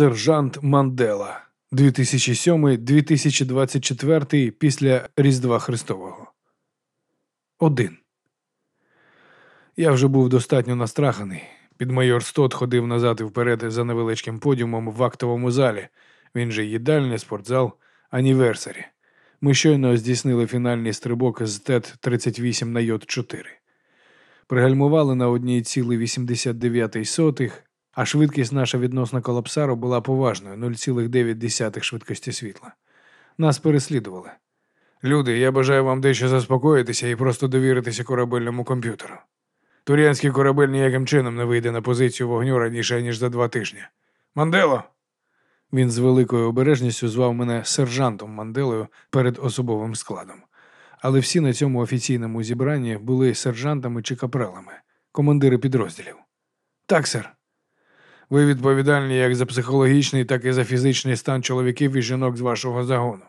Сержант Мандела 2007-2024 після Різдва Христового. 1. Я вже був достатньо настраханий. Підмайор Стот ходив назад і вперед за невеличким подіумом в актовому залі. Він же їдальня, спортзал, аніверсарі. Ми щойно здійснили фінальний стрибок з ТЕТ-38 на Йод-4. Пригальмували на 1,89 а швидкість наша відносно колапсару була поважною 0,9 швидкості світла. Нас переслідували. Люди, я бажаю вам дещо заспокоїтися і просто довіритися корабельному комп'ютеру. Турянський корабель ніяким чином не вийде на позицію вогню раніше, ніж за два тижні. Мандело! Він з великою обережністю звав мене сержантом Манделою перед особовим складом. Але всі на цьому офіційному зібранні були сержантами чи капралами, командири підрозділів. Так, сер. Ви відповідальні як за психологічний, так і за фізичний стан чоловіків і жінок з вашого загону.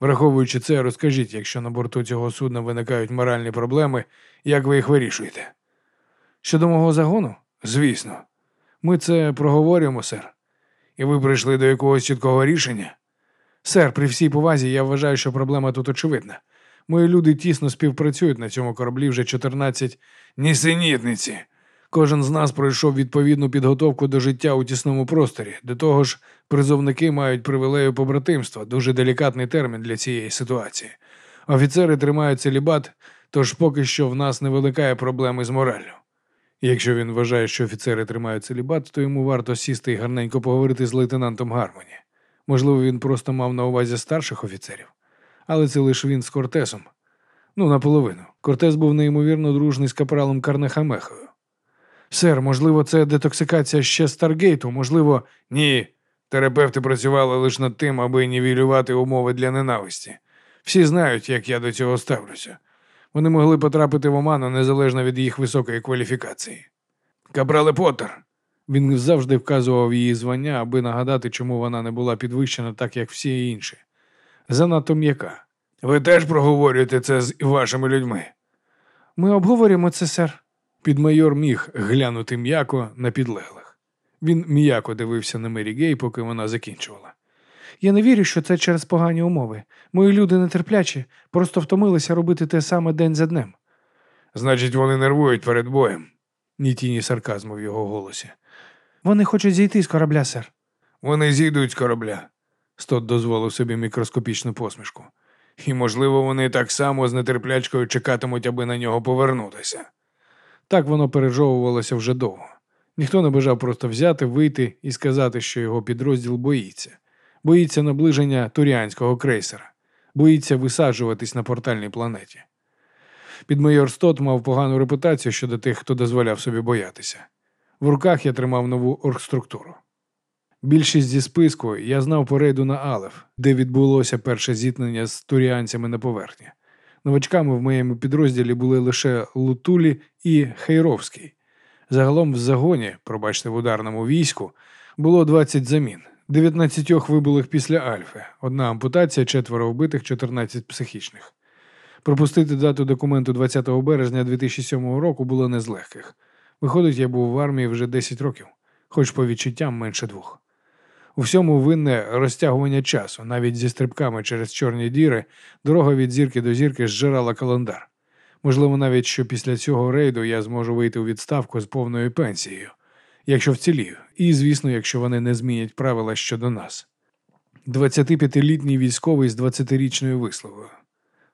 Враховуючи це, розкажіть, якщо на борту цього судна виникають моральні проблеми, як ви їх вирішуєте? Щодо мого загону? Звісно. Ми це проговорюємо, сер. І ви прийшли до якогось чіткого рішення? Сер, при всій повазі, я вважаю, що проблема тут очевидна. Мої люди тісно співпрацюють на цьому кораблі вже 14 нісенітниці. Кожен з нас пройшов відповідну підготовку до життя у тісному просторі. До того ж, призовники мають привілею побратимства, дуже делікатний термін для цієї ситуації. Офіцери тримають целібат, тож поки що в нас не виникає проблеми з мораллю. Якщо він вважає, що офіцери тримають целібат, то йому варто сісти і гарненько поговорити з лейтенантом Гармоні. Можливо, він просто мав на увазі старших офіцерів, але це лише він з Кортесом. Ну, наполовину. Кортес був неймовірно дружний з капралом Карнехамехою. Сер, можливо, це детоксикація ще Старгейту, можливо, ні. Терапевти працювали лише над тим, аби нівелювати умови для ненависті. Всі знають, як я до цього ставлюся. Вони могли потрапити в оману незалежно від їх високої кваліфікації. Капрале Поттер. Він завжди вказував її звання, аби нагадати, чому вона не була підвищена так, як всі інші. Занадто м'яка. Ви теж проговорюєте це з вашими людьми? Ми обговорюємо це, сер. Підмайор міг глянути м'яко на підлеглих. Він м'яко дивився на Мері Гей, поки вона закінчувала. Я не вірю, що це через погані умови. Мої люди нетерплячі, просто втомилися робити те саме день за днем. Значить, вони нервують перед боєм, ні тіні сарказму в його голосі. Вони хочуть зійти з корабля, сер. Вони зійдуть з корабля. Стот дозволив собі мікроскопічну посмішку. І, можливо, вони так само з нетерплячкою чекатимуть, аби на нього повернутися. Так воно пережовувалося вже довго. Ніхто не бажав просто взяти, вийти і сказати, що його підрозділ боїться, боїться наближення туріанського крейсера, боїться висаджуватись на портальній планеті. Підмайор Стот мав погану репутацію щодо тих, хто дозволяв собі боятися. В руках я тримав нову оргструктуру. Більшість зі списку я знав по рейду на Алеф, де відбулося перше зіткнення з туріанцями на поверхні. Новачками в моєму підрозділі були лише Лутулі і Хейровський. Загалом в загоні, пробачте, в ударному війську, було 20 замін, 19 вибулих після Альфи, одна ампутація, четверо вбитих, 14 психічних. Пропустити дату документу 20 березня 2007 року було не з легких. Виходить, я був в армії вже 10 років, хоч по відчуттям менше двох. У всьому винне розтягування часу, навіть зі стрибками через чорні діри, дорога від зірки до зірки зжирала календар. Можливо, навіть що після цього рейду я зможу вийти у відставку з повною пенсією, якщо вцілію, і, звісно, якщо вони не змінять правила щодо нас. 25-літній військовий з 20-річною висловою.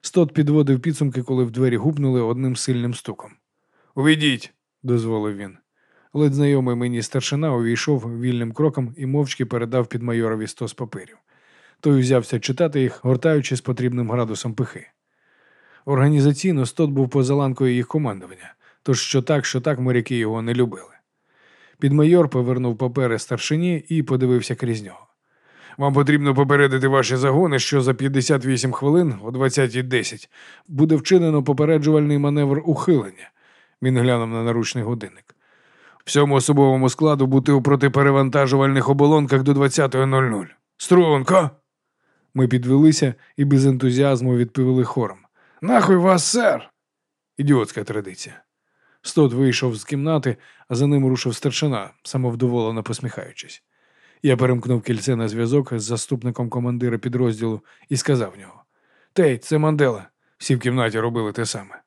Стот підводив підсумки, коли в двері гупнули одним сильним стуком. Увійдіть, дозволив він. Ледь знайомий мені старшина увійшов вільним кроком і мовчки передав під майорові стос паперів. Той узявся читати їх, гортаючи з потрібним градусом пихи. Організаційно стот був поза ланкою їх командування, тож що так, що так моряки його не любили. Підмайор повернув папери старшині і подивився крізь нього. Вам потрібно попередити ваші загони, що за 58 хвилин о 20.10 буде вчинено попереджувальний маневр ухилення. Він глянув на наручний годинник всьому особовому складу бути у протиперевантажувальних оболонках до 20.00. Струнко. Ми підвелися і без ентузіазму відповіли хором. Нахуй вас, сер. Ідіотська традиція. Стот вийшов з кімнати, а за ним рушив старшина, самовдоволено посміхаючись. Я перемкнув кільце на зв'язок з заступником командира підрозділу і сказав нього: Тейт, це Мандела. Всі в кімнаті робили те саме.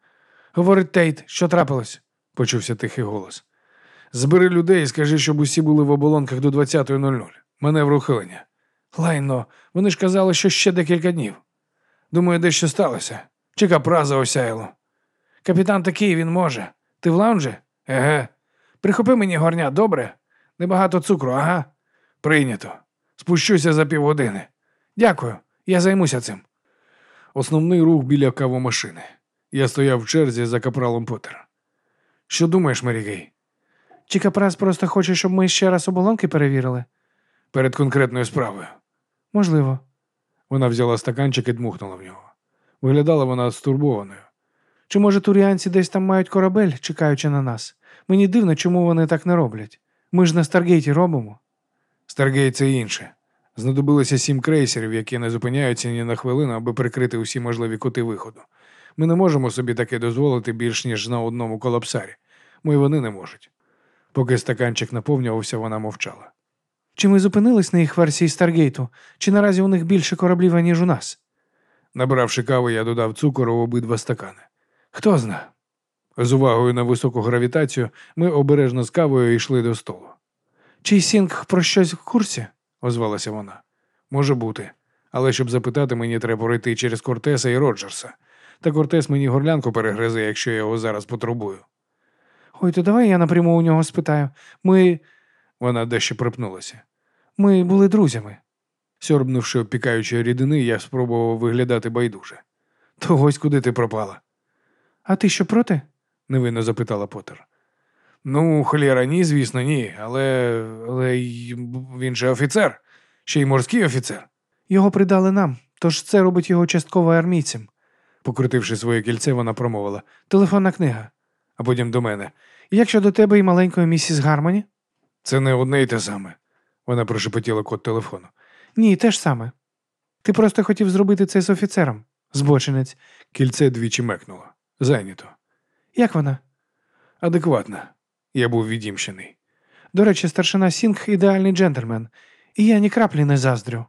Говорить Тейт, що трапилось? почувся тихий голос. Збери людей і скажи, щоб усі були в оболонках до 20.00. Маневр ухилення. Лайно, вони ж казали, що ще декілька днів. Думаю, дещо сталося. Чи капраза осяяло. Капітан такий він може. Ти в лаунжі? Еге. Прихопи мені горня, добре? Небагато цукру, ага. Прийнято. Спущуся за півгодини. Дякую, я займуся цим. Основний рух біля кавомашини. Я стояв в черзі за капралом Поттером. Що думаєш, Мерігей? Чи капрас просто хоче, щоб ми ще раз оболонки перевірили? Перед конкретною справою. Можливо. Вона взяла стаканчик і дмухнула в нього. Виглядала вона стурбованою. Чи, може, туріанці десь там мають корабель, чекаючи на нас? Мені дивно, чому вони так не роблять. Ми ж на Старгейті робимо. Старгейт це інше. Знадобилося сім крейсерів, які не зупиняються ні на хвилину, аби прикрити усі можливі кути виходу. Ми не можемо собі таке дозволити більш ніж на одному колапсарі. Ми вони не можуть. Поки стаканчик наповнювався, вона мовчала. Чи ми зупинились на їх версії Старгейту? Чи наразі у них більше кораблів, аніж у нас? Набравши кави, я додав цукор у обидва стакани. Хто зна? З увагою на високу гравітацію ми обережно з кавою йшли до столу. Чи Сінг про щось в курсі? озвалася вона. Може бути. Але щоб запитати, мені треба пройти через Кортеса і Роджерса. Та Кортес мені горлянку перегризе, якщо я його зараз потребую. Ой, то давай я напряму у нього спитаю. Ми. Вона дещо припнулася. Ми були друзями. Сьорбнувши опікаючої рідини, я спробував виглядати байдуже. То ось куди ти пропала? А ти що проти? невинно запитала Поттер. Ну, холєра, ні, звісно, ні, але але він же офіцер, ще й морський офіцер. Його придали нам, тож це робить його частково армійцем. Покрутивши своє кільце, вона промовила телефонна книга, а потім до мене. Як щодо тебе і маленької місіс Гармоні? Це не одне й те саме. Вона прошепотіла код телефону. Ні, те ж саме. Ти просто хотів зробити це з офіцером, збочинець. Кільце двічі мекнуло. Зайнято. Як вона? Адекватна. Я був відімщений. До речі, старшина Сінг ідеальний джентльмен, і я ні краплі не заздрю.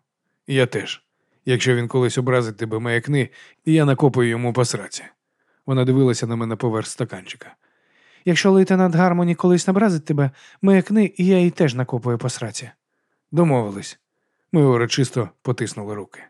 Я теж. Якщо він колись образить тебе маякни, я накопаю йому по. Вона дивилася на мене поверх стаканчика. Якщо лейтенант Гармоні колись набразить тебе, маякни, і я їй теж накопую по сраці. Домовились. Ми урочисто потиснули руки.